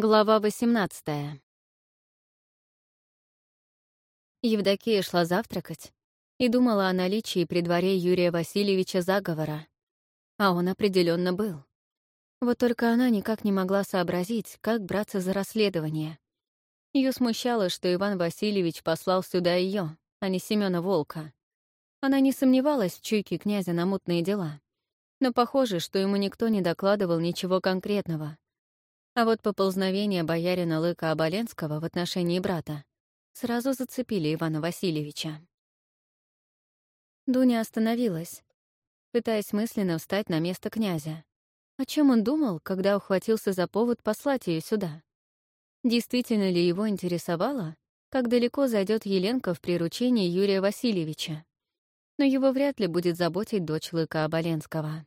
Глава 18 Евдокия шла завтракать и думала о наличии при дворе Юрия Васильевича заговора. А он определенно был. Вот только она никак не могла сообразить, как браться за расследование. Ее смущало, что Иван Васильевич послал сюда ее, а не Семена Волка. Она не сомневалась в чуйке князя на мутные дела. Но похоже, что ему никто не докладывал ничего конкретного — а вот поползновение боярина Лыка Оболенского в отношении брата сразу зацепили Ивана Васильевича. Дуня остановилась, пытаясь мысленно встать на место князя. О чем он думал, когда ухватился за повод послать ее сюда? Действительно ли его интересовало, как далеко зайдет Еленка в приручении Юрия Васильевича? Но его вряд ли будет заботить дочь Лыка Оболенского.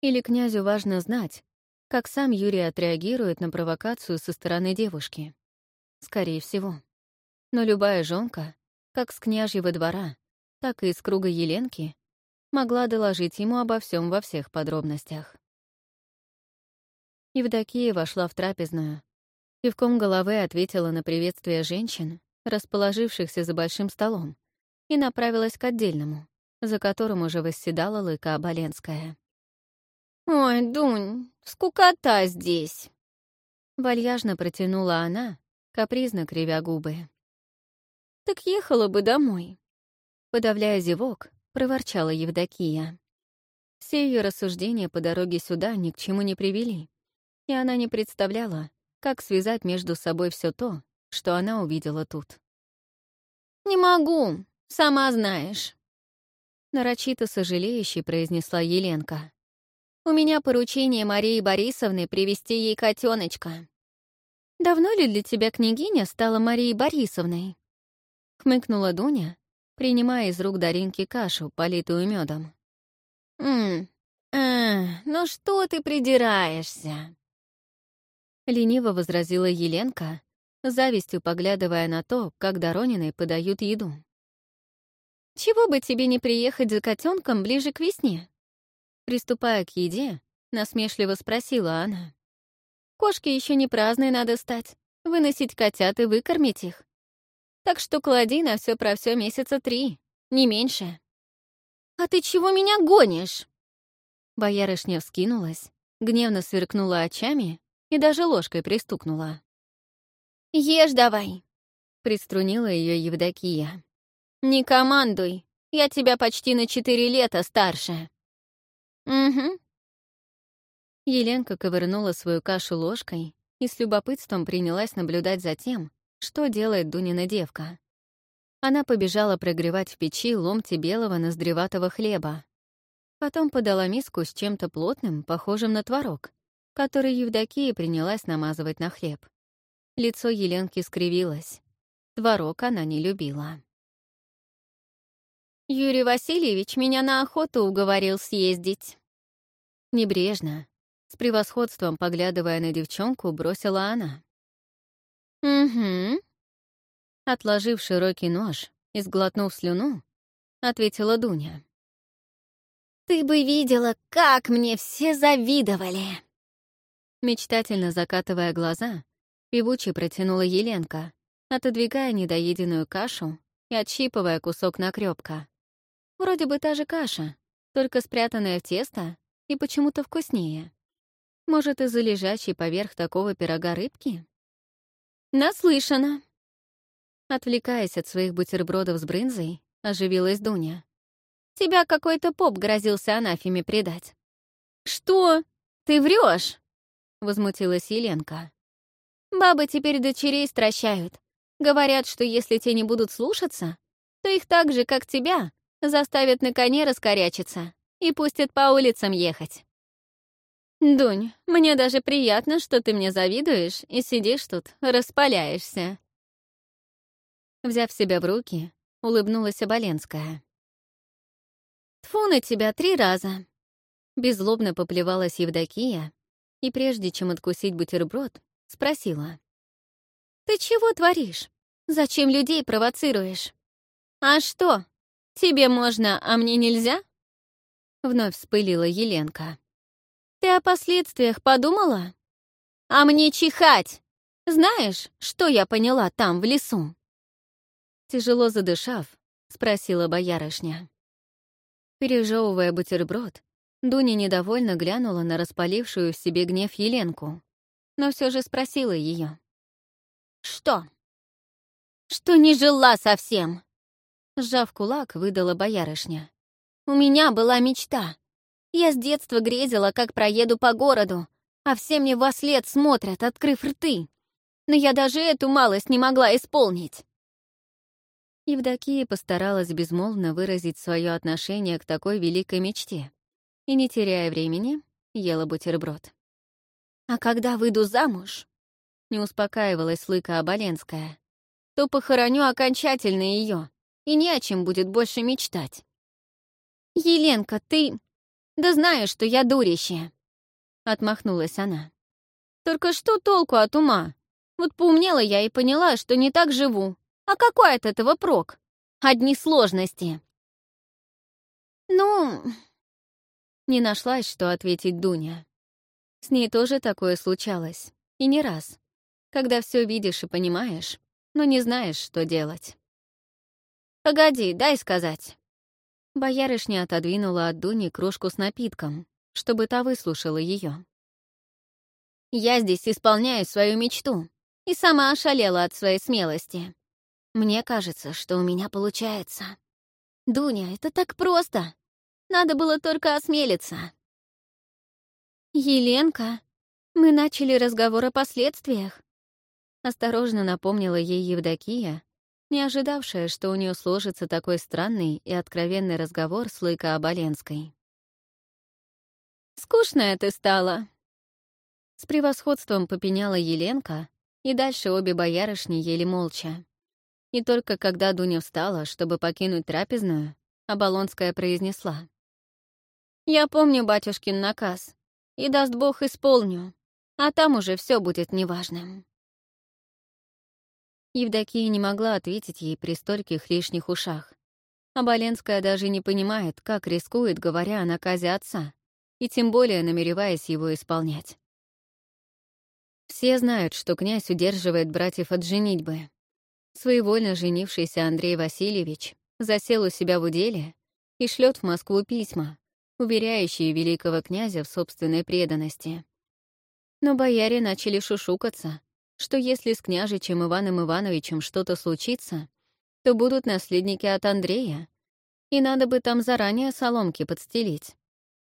Или князю важно знать, как сам Юрий отреагирует на провокацию со стороны девушки. Скорее всего. Но любая жонка, как с княжьего двора, так и из круга Еленки, могла доложить ему обо всем во всех подробностях. Евдокия вошла в трапезную. Кивком головы ответила на приветствие женщин, расположившихся за большим столом, и направилась к отдельному, за которым уже восседала Лыка Оболенская. «Ой, Дунь, скукота здесь!» Вальяжно протянула она, капризно кривя губы. «Так ехала бы домой!» Подавляя зевок, проворчала Евдокия. Все ее рассуждения по дороге сюда ни к чему не привели, и она не представляла, как связать между собой все то, что она увидела тут. «Не могу, сама знаешь», — нарочито сожалеющей произнесла Еленка. У меня поручение Марии Борисовны привести ей котеночка. «Давно ли для тебя княгиня стала Марией Борисовной?» — хмыкнула Дуня, принимая из рук Даринки кашу, политую медом. «Ммм, а, ну что ты придираешься?» Лениво возразила Еленка, завистью поглядывая на то, как Доронины подают еду. «Чего бы тебе не приехать за котенком ближе к весне? Приступая к еде, насмешливо спросила она. «Кошки еще не праздные надо стать, выносить котят и выкормить их. Так что клади на все про все месяца три, не меньше». «А ты чего меня гонишь?» Боярышня вскинулась, гневно сверкнула очами и даже ложкой пристукнула. «Ешь давай!» — приструнила ее Евдокия. «Не командуй, я тебя почти на четыре лета старше». «Угу». Еленка ковырнула свою кашу ложкой и с любопытством принялась наблюдать за тем, что делает Дунина девка. Она побежала прогревать в печи ломти белого ноздреватого хлеба. Потом подала миску с чем-то плотным, похожим на творог, который Евдокия принялась намазывать на хлеб. Лицо Еленки скривилось. Творог она не любила. «Юрий Васильевич меня на охоту уговорил съездить». Небрежно, с превосходством поглядывая на девчонку, бросила она. «Угу». Отложив широкий нож и сглотнув слюну, ответила Дуня. «Ты бы видела, как мне все завидовали!» Мечтательно закатывая глаза, певуче протянула Еленка, отодвигая недоеденную кашу и отщипывая кусок накрёпка. Вроде бы та же каша, только спрятанная в тесто и почему-то вкуснее. Может, из-за лежащей поверх такого пирога рыбки? Наслышана. Отвлекаясь от своих бутербродов с брынзой, оживилась Дуня. Тебя какой-то поп грозился анафеме предать. Что? Ты врешь? Возмутилась Еленка. Бабы теперь дочерей стращают. Говорят, что если те не будут слушаться, то их так же, как тебя, заставят на коне раскорячиться и пустит по улицам ехать. «Дунь, мне даже приятно, что ты мне завидуешь и сидишь тут, распаляешься». Взяв себя в руки, улыбнулась Оболенская. «Тьфу на тебя три раза!» Беззлобно поплевалась Евдокия и, прежде чем откусить бутерброд, спросила. «Ты чего творишь? Зачем людей провоцируешь? А что, тебе можно, а мне нельзя?» — вновь вспылила Еленка. «Ты о последствиях подумала?» «А мне чихать! Знаешь, что я поняла там, в лесу?» Тяжело задышав, спросила боярышня. Пережевывая бутерброд, Дуня недовольно глянула на распалившую в себе гнев Еленку, но все же спросила ее. «Что?» «Что не жила совсем?» Сжав кулак, выдала боярышня. «У меня была мечта. Я с детства грезила, как проеду по городу, а все мне во след смотрят, открыв рты. Но я даже эту малость не могла исполнить». Евдокия постаралась безмолвно выразить свое отношение к такой великой мечте и, не теряя времени, ела бутерброд. «А когда выйду замуж?» — не успокаивалась Лыка Оболенская то похороню окончательно ее, и не о чем будет больше мечтать. «Еленка, ты... Да знаешь, что я дурище!» — отмахнулась она. «Только что толку от ума? Вот поумнела я и поняла, что не так живу. А какой от этого прок? Одни сложности». «Ну...» Не нашлась, что ответить Дуня. С ней тоже такое случалось. И не раз. Когда все видишь и понимаешь, но не знаешь, что делать. «Погоди, дай сказать». Боярышня отодвинула от Дуни кружку с напитком, чтобы та выслушала ее. «Я здесь исполняю свою мечту и сама ошалела от своей смелости. Мне кажется, что у меня получается. Дуня, это так просто. Надо было только осмелиться». «Еленка, мы начали разговор о последствиях. Осторожно напомнила ей Евдокия, не ожидавшая, что у нее сложится такой странный и откровенный разговор с Лойко Оболенской. «Скучная ты стала!» С превосходством попеняла Еленка, и дальше обе боярышни ели молча. И только когда Дуня встала, чтобы покинуть трапезную, Оболонская произнесла. «Я помню батюшкин наказ, и, даст Бог, исполню, а там уже все будет неважным». Евдокия не могла ответить ей при стольких лишних ушах. А Боленская даже не понимает, как рискует, говоря о наказе отца, и тем более намереваясь его исполнять. Все знают, что князь удерживает братьев от женитьбы. Своевольно женившийся Андрей Васильевич засел у себя в уделе и шлет в Москву письма, уверяющие великого князя в собственной преданности. Но бояре начали шушукаться, что если с княжичем Иваном Ивановичем что-то случится, то будут наследники от Андрея, и надо бы там заранее соломки подстелить,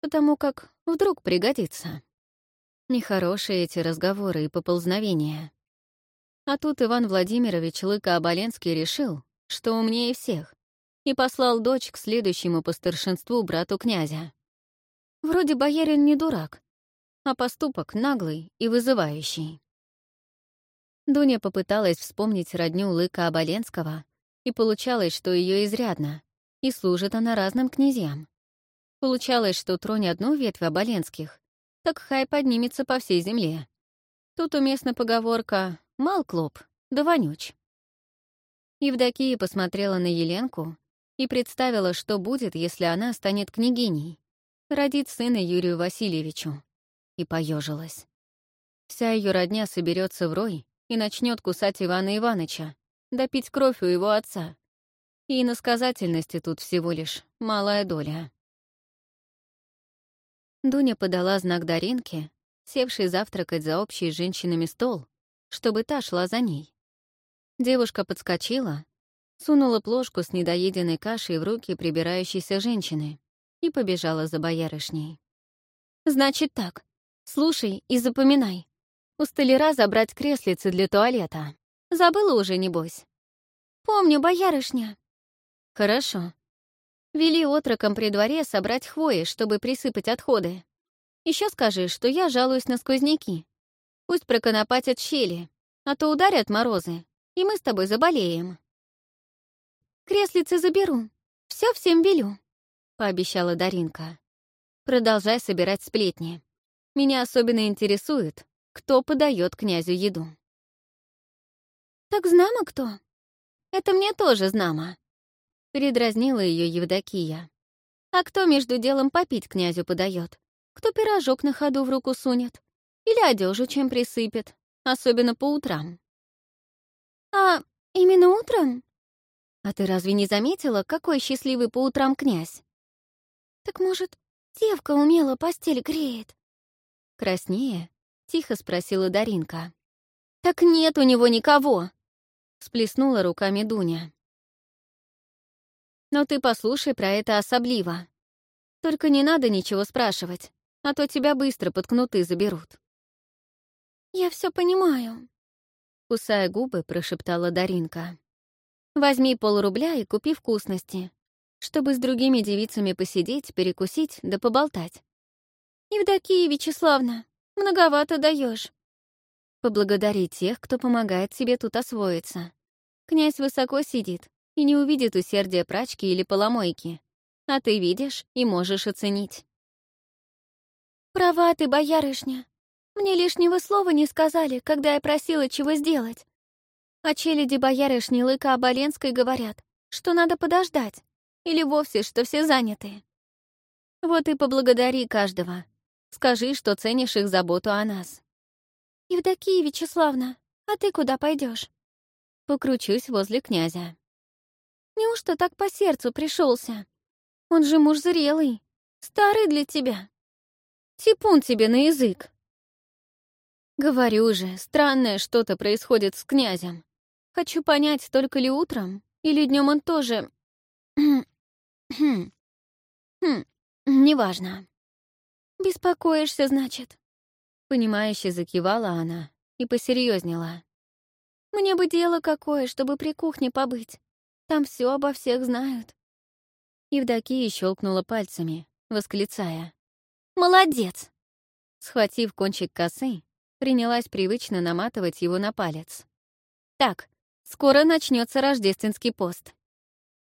потому как вдруг пригодится. Нехорошие эти разговоры и поползновения. А тут Иван Владимирович Лыка-Оболенский решил, что умнее всех, и послал дочь к следующему по старшинству брату князя. Вроде боярин не дурак, а поступок наглый и вызывающий. Дуня попыталась вспомнить родню Лыка Оболенского, и получалось, что ее изрядно, и служит она разным князьям. Получалось, что тронь одну ветвь Оболенских, так хай поднимется по всей земле. Тут уместна поговорка «мал клоп, да вонюч». Евдокия посмотрела на Еленку и представила, что будет, если она станет княгиней, родит сына Юрию Васильевичу, и поежилась. Вся ее родня соберется в рой и начнет кусать Ивана Иваныча, допить кровь у его отца. И иносказательности тут всего лишь малая доля. Дуня подала знак Даринке, севшей завтракать за общий с женщинами стол, чтобы та шла за ней. Девушка подскочила, сунула плошку с недоеденной кашей в руки прибирающейся женщины и побежала за боярышней. «Значит так, слушай и запоминай. У столяра забрать креслицы для туалета. Забыла уже, небось? Помню, боярышня. Хорошо. Вели отрокам при дворе собрать хвои, чтобы присыпать отходы. Еще скажи, что я жалуюсь на сквозняки. Пусть проконопатят щели, а то ударят морозы, и мы с тобой заболеем. Креслицы заберу. Все всем велю, — пообещала Даринка. Продолжай собирать сплетни. Меня особенно интересует, кто подает князю еду. «Так знамо кто?» «Это мне тоже знамо», — передразнила ее Евдокия. «А кто между делом попить князю подает? Кто пирожок на ходу в руку сунет? Или одежу чем присыпет? особенно по утрам. «А именно утром?» «А ты разве не заметила, какой счастливый по утрам князь?» «Так, может, девка умело постель греет?» Краснее, тихо спросила Даринка. «Так нет у него никого!» — всплеснула руками Дуня. «Но ты послушай про это особливо. Только не надо ничего спрашивать, а то тебя быстро под кнуты заберут». «Я все понимаю», — кусая губы, прошептала Даринка. «Возьми полрубля и купи вкусности, чтобы с другими девицами посидеть, перекусить да поболтать». «Евдокия Вячеславна, многовато даешь. Поблагодари тех, кто помогает тебе тут освоиться. Князь высоко сидит и не увидит усердия прачки или поломойки, а ты видишь и можешь оценить. «Права ты, боярышня. Мне лишнего слова не сказали, когда я просила чего сделать. А челяди боярышни Лыка Оболенской говорят, что надо подождать, или вовсе, что все заняты. Вот и поблагодари каждого. Скажи, что ценишь их заботу о нас. «Евдокия Вячеславна, а ты куда пойдешь? Покручусь возле князя. «Неужто так по сердцу пришелся? Он же муж зрелый, старый для тебя. Типун тебе на язык!» Говорю же, странное что-то происходит с князем. Хочу понять, только ли утром, или днем он тоже... Хм, хм, неважно. Беспокоишься, значит? Понимающе закивала она и посерьезнела. Мне бы дело какое, чтобы при кухне побыть. Там все обо всех знают. Евдокия щелкнула пальцами, восклицая. «Молодец!» Схватив кончик косы, принялась привычно наматывать его на палец. «Так, скоро начнется рождественский пост».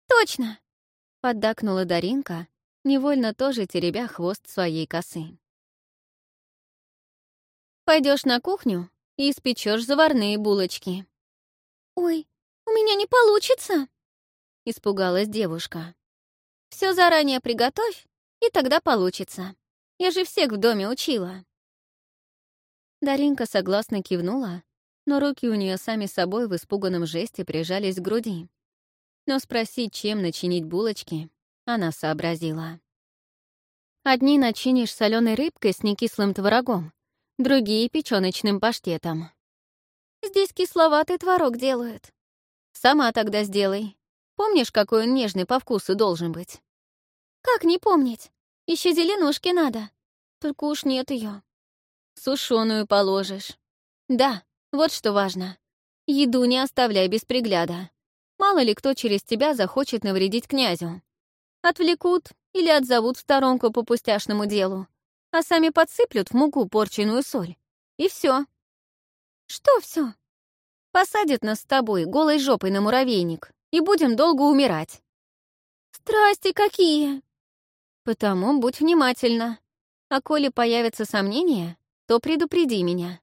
«Точно!» — поддакнула Даринка, невольно тоже теребя хвост своей косы. Пойдешь на кухню и испечешь заварные булочки». «Ой, у меня не получится!» — испугалась девушка. Все заранее приготовь, и тогда получится. Я же всех в доме учила». Даринка согласно кивнула, но руки у нее сами собой в испуганном жесте прижались к груди. Но спросить, чем начинить булочки, она сообразила. «Одни начинишь соленой рыбкой с некислым творогом, другие — печёночным паштетом. Здесь кисловатый творог делают. Сама тогда сделай. Помнишь, какой он нежный по вкусу должен быть? Как не помнить? Еще зеленушки надо. Только уж нет ее. Сушеную положишь. Да, вот что важно. Еду не оставляй без пригляда. Мало ли кто через тебя захочет навредить князю. Отвлекут или отзовут в сторонку по пустяшному делу а сами подсыплют в муку порченую соль. И все. Что все? Посадят нас с тобой голой жопой на муравейник, и будем долго умирать. Страсти какие! Потому будь внимательна. А коли появятся сомнения, то предупреди меня.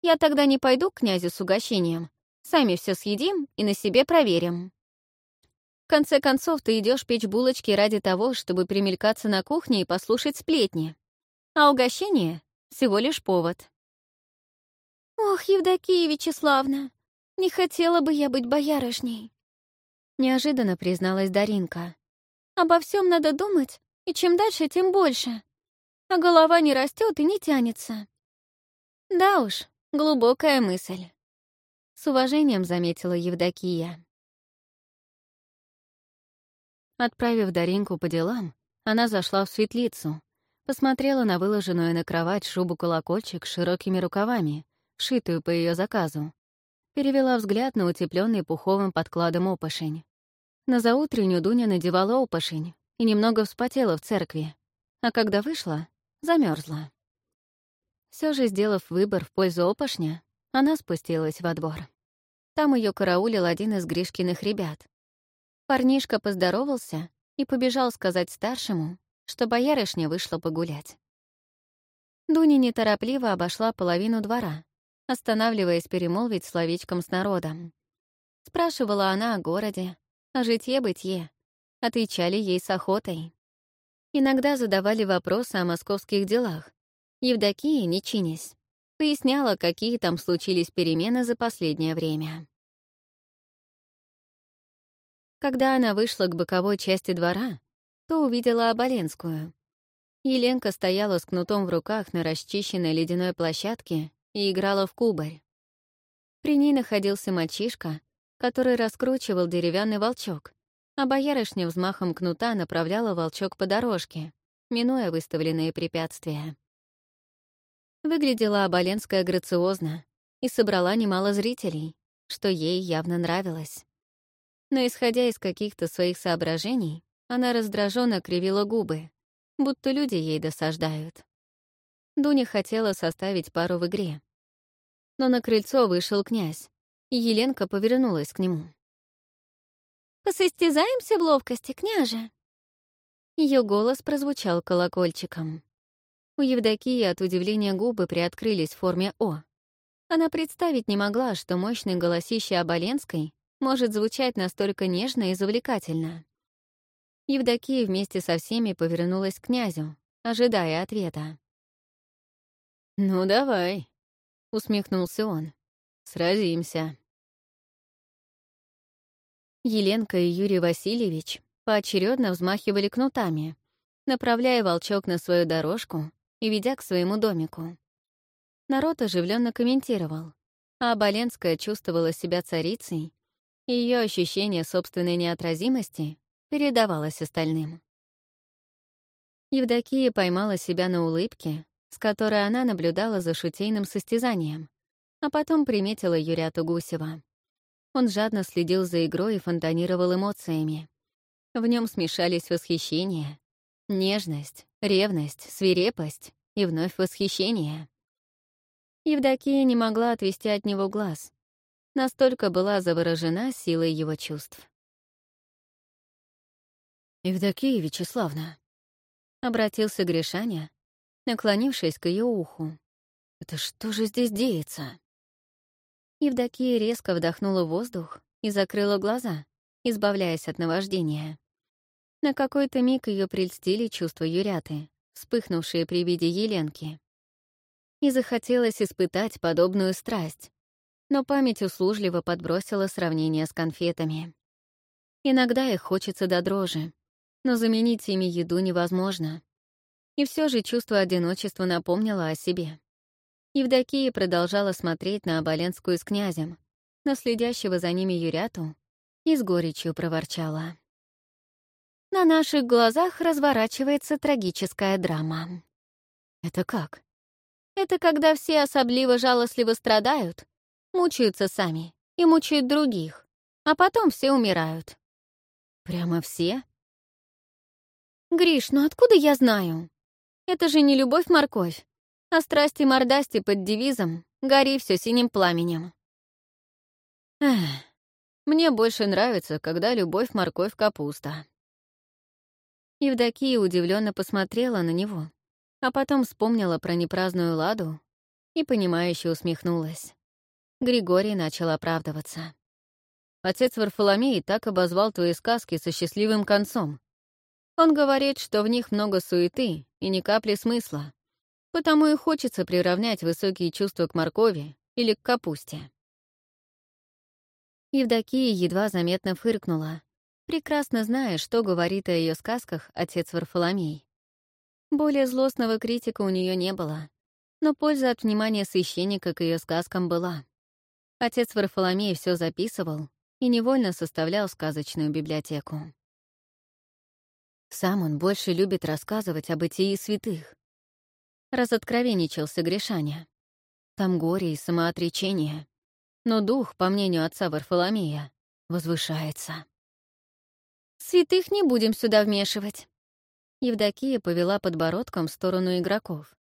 Я тогда не пойду к князю с угощением. Сами все съедим и на себе проверим. Конце концов, ты идешь печь булочки ради того, чтобы примелькаться на кухне и послушать сплетни а угощение — всего лишь повод. «Ох, Евдокия Вячеславна, не хотела бы я быть боярышней», — неожиданно призналась Даринка. «Обо всем надо думать, и чем дальше, тем больше. А голова не растет и не тянется». «Да уж, глубокая мысль», — с уважением заметила Евдокия. Отправив Даринку по делам, она зашла в светлицу, Посмотрела на выложенную на кровать шубу-колокольчик с широкими рукавами, шитую по ее заказу. Перевела взгляд на утепленный пуховым подкладом опошень. На заутреннюю Дуня надевала опошень и немного вспотела в церкви, а когда вышла, замерзла. Все же, сделав выбор в пользу опошня, она спустилась во двор. Там ее караулил один из Гришкиных ребят. Парнишка поздоровался и побежал сказать старшему, что боярышня вышла погулять. Дуня неторопливо обошла половину двора, останавливаясь перемолвить словечком с народом. Спрашивала она о городе, о житье-бытие. Отвечали ей с охотой. Иногда задавали вопросы о московских делах. Евдокия, не чинясь, Поясняла, какие там случились перемены за последнее время. Когда она вышла к боковой части двора, то увидела Оболенскую. Еленка стояла с кнутом в руках на расчищенной ледяной площадке и играла в кубарь. При ней находился мальчишка, который раскручивал деревянный волчок, а боярышня взмахом кнута направляла волчок по дорожке, минуя выставленные препятствия. Выглядела Оболенская грациозно и собрала немало зрителей, что ей явно нравилось. Но, исходя из каких-то своих соображений, она раздраженно кривила губы, будто люди ей досаждают. Дуня хотела составить пару в игре. Но на крыльцо вышел князь, и Еленка повернулась к нему. «Посостязаемся в ловкости, княже?» Ее голос прозвучал колокольчиком. У Евдокии от удивления губы приоткрылись в форме «О». Она представить не могла, что мощный голосище Оболенской может звучать настолько нежно и завлекательно. Евдокия вместе со всеми повернулась к князю, ожидая ответа. «Ну, давай», — усмехнулся он. «Сразимся». Еленка и Юрий Васильевич поочередно взмахивали кнутами, направляя волчок на свою дорожку и ведя к своему домику. Народ оживленно комментировал, а Оболенская чувствовала себя царицей, ее ощущение собственной неотразимости передавалось остальным. Евдокия поймала себя на улыбке, с которой она наблюдала за шутейным состязанием, а потом приметила Юряту Гусева. Он жадно следил за игрой и фонтанировал эмоциями. В нем смешались восхищение, нежность, ревность, свирепость и вновь восхищение. Евдокия не могла отвести от него глаз. Настолько была заворожена силой его чувств. «Евдокия Вячеславна», — обратился Гришаня, наклонившись к ее уху. «Это что же здесь деется?» Евдокия резко вдохнула воздух и закрыла глаза, избавляясь от наваждения. На какой-то миг ее прельстили чувства Юряты, вспыхнувшие при виде Еленки. И захотелось испытать подобную страсть, но память услужливо подбросила сравнение с конфетами. Иногда их хочется до дрожи, но заменить ими еду невозможно. И все же чувство одиночества напомнило о себе. Евдокия продолжала смотреть на Оболенскую с князем, на следящего за ними Юряту, и с горечью проворчала. На наших глазах разворачивается трагическая драма. Это как? Это когда все особливо жалостливо страдают, мучаются сами и мучают других, а потом все умирают. Прямо все? Гриш, ну откуда я знаю? Это же не любовь-морковь а страсти-мордасти под девизом «Гори все синим пламенем». Эх, мне больше нравится, когда любовь, морковь, капуста. Евдокия удивленно посмотрела на него, а потом вспомнила про непраздную ладу и, понимающе усмехнулась. Григорий начал оправдываться. Отец Варфоломей так обозвал твои сказки со счастливым концом. Он говорит, что в них много суеты и ни капли смысла, Потому и хочется приравнять высокие чувства к моркови или к капусте. Евдокия едва заметно фыркнула, прекрасно зная, что говорит о ее сказках отец Варфоломей. Более злостного критика у нее не было, но польза от внимания священника к ее сказкам была. Отец Варфоломей все записывал и невольно составлял сказочную библиотеку. Сам он больше любит рассказывать о бытии святых, разоткровенничался Гришаня. Там горе и самоотречение. Но дух, по мнению отца Варфоломея, возвышается. «Святых не будем сюда вмешивать». Евдокия повела подбородком в сторону игроков.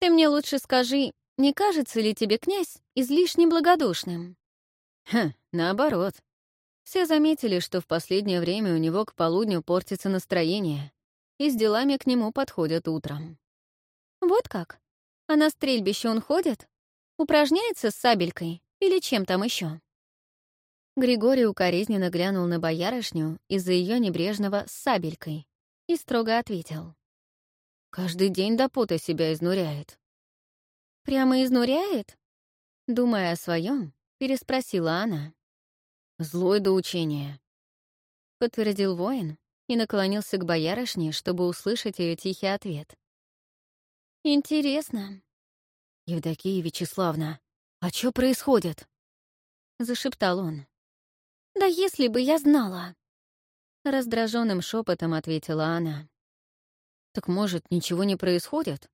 «Ты мне лучше скажи, не кажется ли тебе князь излишне благодушным?» «Хм, наоборот. Все заметили, что в последнее время у него к полудню портится настроение, и с делами к нему подходят утром. Вот как? А на стрельбище он ходит? Упражняется с сабелькой или чем там еще? Григорий укоризненно глянул на боярышню из-за ее небрежного «с сабелькой» и строго ответил. «Каждый день до пота себя изнуряет». Прямо изнуряет? Думая о своем, переспросила она. «Злой до учения», — подтвердил воин и наклонился к боярышне, чтобы услышать ее тихий ответ. «Интересно». «Евдокия Вячеславна, а что происходит?» — зашептал он. «Да если бы я знала!» Раздраженным шепотом ответила она. «Так, может, ничего не происходит?»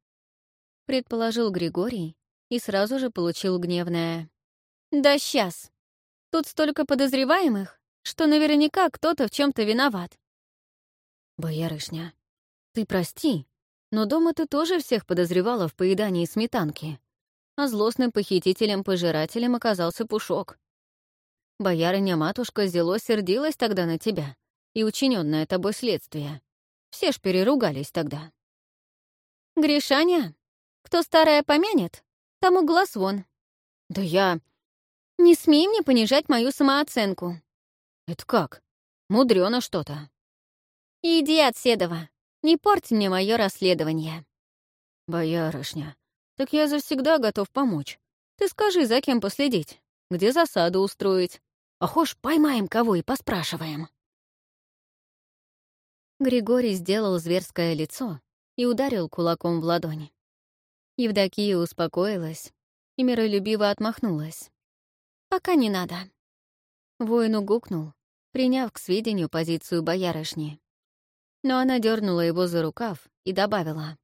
Предположил Григорий и сразу же получил гневное. «Да сейчас! Тут столько подозреваемых, что наверняка кто-то в чем то виноват». «Боярышня, ты прости, но дома ты тоже всех подозревала в поедании сметанки, а злостным похитителем-пожирателем оказался Пушок. Боярыня-матушка зело сердилась тогда на тебя и учиненное тобой следствие. Все ж переругались тогда». «Гришаня, кто старое помянет, тому глаз вон». «Да я...» «Не смей мне понижать мою самооценку». «Это как? Мудрено что-то». «Иди от Седова. Не порть мне мое расследование». «Боярышня, так я завсегда готов помочь. Ты скажи, за кем последить, где засаду устроить. А хошь поймаем кого и поспрашиваем». Григорий сделал зверское лицо и ударил кулаком в ладони. Евдокия успокоилась и миролюбиво отмахнулась. «Пока не надо». Воин угукнул, приняв к сведению позицию боярышни. Но она дернула его за рукав и добавила.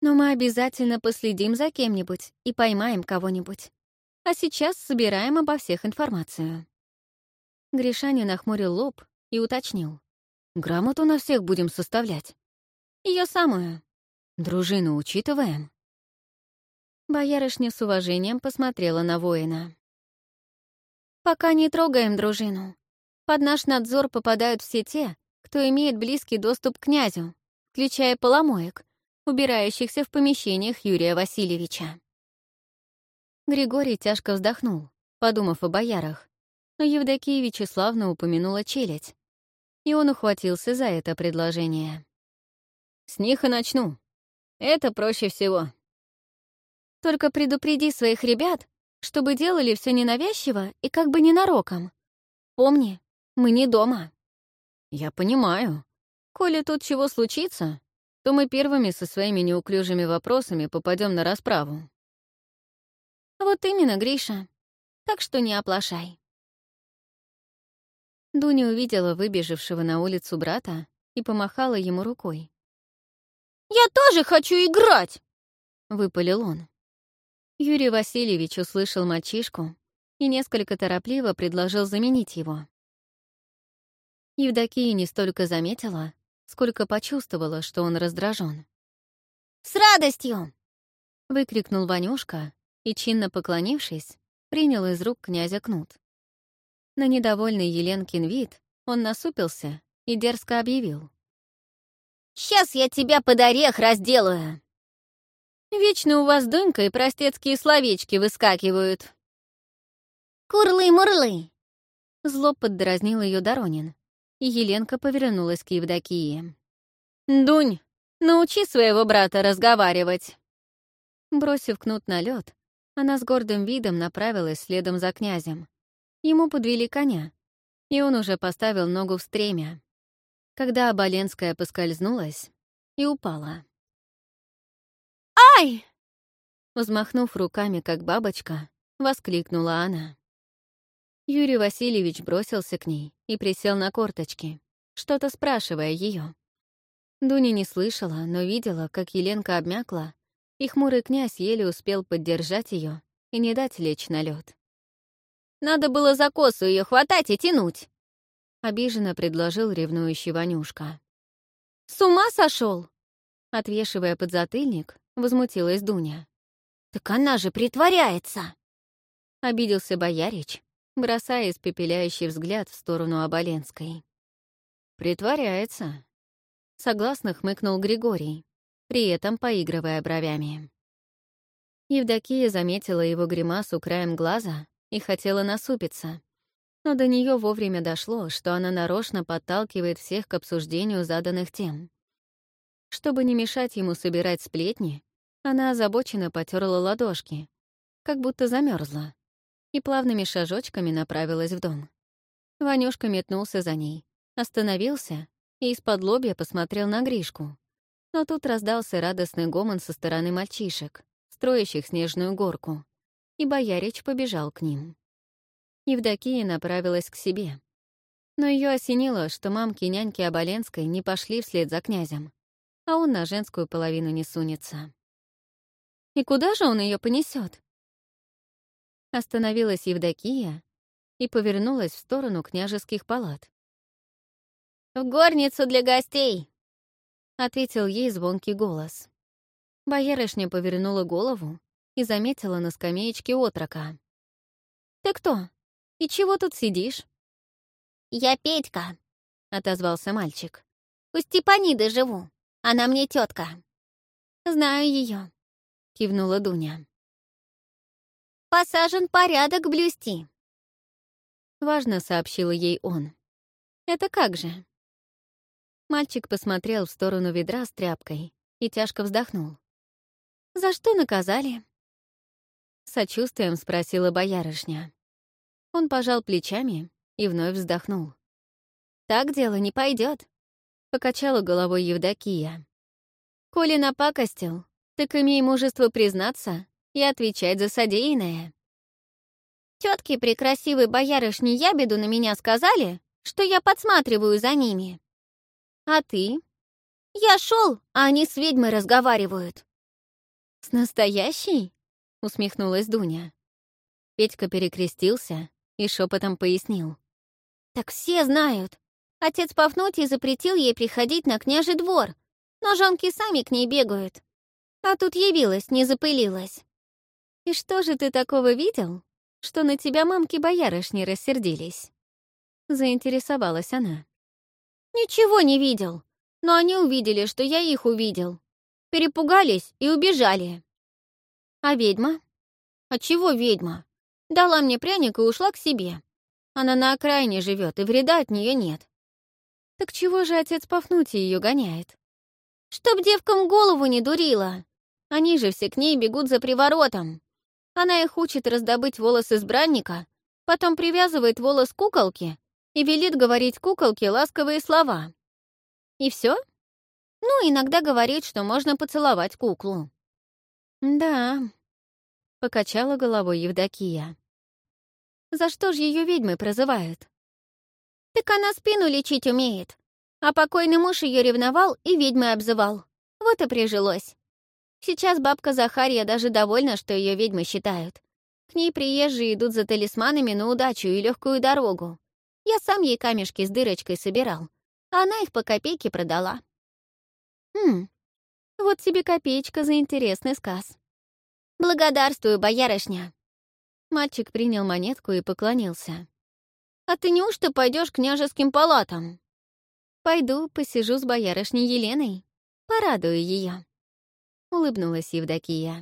«Но мы обязательно последим за кем-нибудь и поймаем кого-нибудь. А сейчас собираем обо всех информацию». Гришаня нахмурил лоб и уточнил. «Грамоту на всех будем составлять?» Ее самую». «Дружину учитываем?» Боярышня с уважением посмотрела на воина. «Пока не трогаем дружину. Под наш надзор попадают все те, кто имеет близкий доступ к князю, включая поломоек, убирающихся в помещениях Юрия Васильевича». Григорий тяжко вздохнул, подумав о боярах, но Евдокия Вячеславна упомянула челядь, и он ухватился за это предложение. «С них и начну. Это проще всего», только предупреди своих ребят, чтобы делали все ненавязчиво и как бы ненароком. Помни, мы не дома». «Я понимаю. Коли тут чего случится, то мы первыми со своими неуклюжими вопросами попадем на расправу». «Вот именно, Гриша. Так что не оплошай». Дуня увидела выбежавшего на улицу брата и помахала ему рукой. «Я тоже хочу играть!» — выпалил он. Юрий Васильевич услышал мальчишку и несколько торопливо предложил заменить его. Евдокия не столько заметила, сколько почувствовала, что он раздражен. «С радостью!» — выкрикнул Ванюшка и, чинно поклонившись, принял из рук князя кнут. На недовольный Еленкин вид он насупился и дерзко объявил. «Сейчас я тебя под орех разделаю!» Вечно у вас дынка и простецкие словечки выскакивают. «Курлы-мурлы!» Зло поддразнил ее Доронин, и Еленка повернулась к Евдокии. «Дунь, научи своего брата разговаривать!» Бросив кнут на лед, она с гордым видом направилась следом за князем. Ему подвели коня, и он уже поставил ногу в стремя, когда Оболенская поскользнулась и упала. «Ай!» Взмахнув руками, как бабочка, воскликнула она. Юрий Васильевич бросился к ней и присел на корточки, что-то спрашивая ее. Дуня не слышала, но видела, как Еленка обмякла, и хмурый князь еле успел поддержать ее и не дать лечь на лед. «Надо было за косу ее хватать и тянуть!» — обиженно предложил ревнующий Ванюшка. «С ума сошел? Отвешивая подзатыльник, возмутилась Дуня. «Так она же притворяется!» Обиделся Боярич, бросая испепеляющий взгляд в сторону Оболенской. «Притворяется», — согласно хмыкнул Григорий, при этом поигрывая бровями. Евдокия заметила его гримасу краем глаза и хотела насупиться, но до нее вовремя дошло, что она нарочно подталкивает всех к обсуждению заданных тем. Чтобы не мешать ему собирать сплетни, Она озабоченно потерла ладошки, как будто замерзла, и плавными шажочками направилась в дом. Ванюшка метнулся за ней, остановился и из-под лобья посмотрел на Гришку. Но тут раздался радостный гомон со стороны мальчишек, строящих снежную горку, и Боярич побежал к ним. Евдокия направилась к себе. Но ее осенило, что мамки и няньки Оболенской не пошли вслед за князем, а он на женскую половину не сунется. И куда же он ее понесет? Остановилась Евдокия и повернулась в сторону княжеских палат. «В горницу для гостей!» — ответил ей звонкий голос. Боярышня повернула голову и заметила на скамеечке отрока. «Ты кто? И чего тут сидишь?» «Я Петька», — отозвался мальчик. «У Степаниды живу. Она мне тетка. «Знаю ее, кивнула Дуня. «Посажен порядок блюсти», — важно сообщил ей он. «Это как же?» Мальчик посмотрел в сторону ведра с тряпкой и тяжко вздохнул. «За что наказали?» Сочувствием спросила боярышня. Он пожал плечами и вновь вздохнул. «Так дело не пойдет, покачала головой Евдокия. «Коли напакостил, так имей мужество признаться и отвечать за содеянное». Тетки при красивой боярышне ябеду на меня сказали, что я подсматриваю за ними. А ты? Я шел, а они с ведьмой разговаривают. «С настоящей?» — усмехнулась Дуня. Петька перекрестился и шепотом пояснил. «Так все знают. Отец Пафнутий запретил ей приходить на княжий двор, но жонки сами к ней бегают. А тут явилась, не запылилась». «И что же ты такого видел, что на тебя мамки-боярышни рассердились?» Заинтересовалась она. «Ничего не видел, но они увидели, что я их увидел. Перепугались и убежали». А ведьма? А чего ведьма? Дала мне пряник и ушла к себе. Она на окраине живет, и вреда от нее нет. Так чего же отец Пафнутий ее гоняет? Чтоб девкам голову не дурила. Они же все к ней бегут за приворотом. Она их учит раздобыть волос избранника, потом привязывает волос куколке и велит говорить куколке ласковые слова. И все? Ну, иногда говорит, что можно поцеловать куклу. «Да», — покачала головой Евдокия. «За что ж ее ведьмой прозывают?» «Так она спину лечить умеет. А покойный муж ее ревновал и ведьмой обзывал. Вот и прижилось. Сейчас бабка Захария даже довольна, что ее ведьмой считают. К ней приезжие идут за талисманами на удачу и легкую дорогу. Я сам ей камешки с дырочкой собирал, а она их по копейке продала». «Хм, вот тебе копеечка за интересный сказ. Благодарствую, боярышня. Мальчик принял монетку и поклонился. А ты неужто пойдешь к княжеским палатам? Пойду, посижу с боярышней Еленой. Порадую ее. Улыбнулась Евдокия.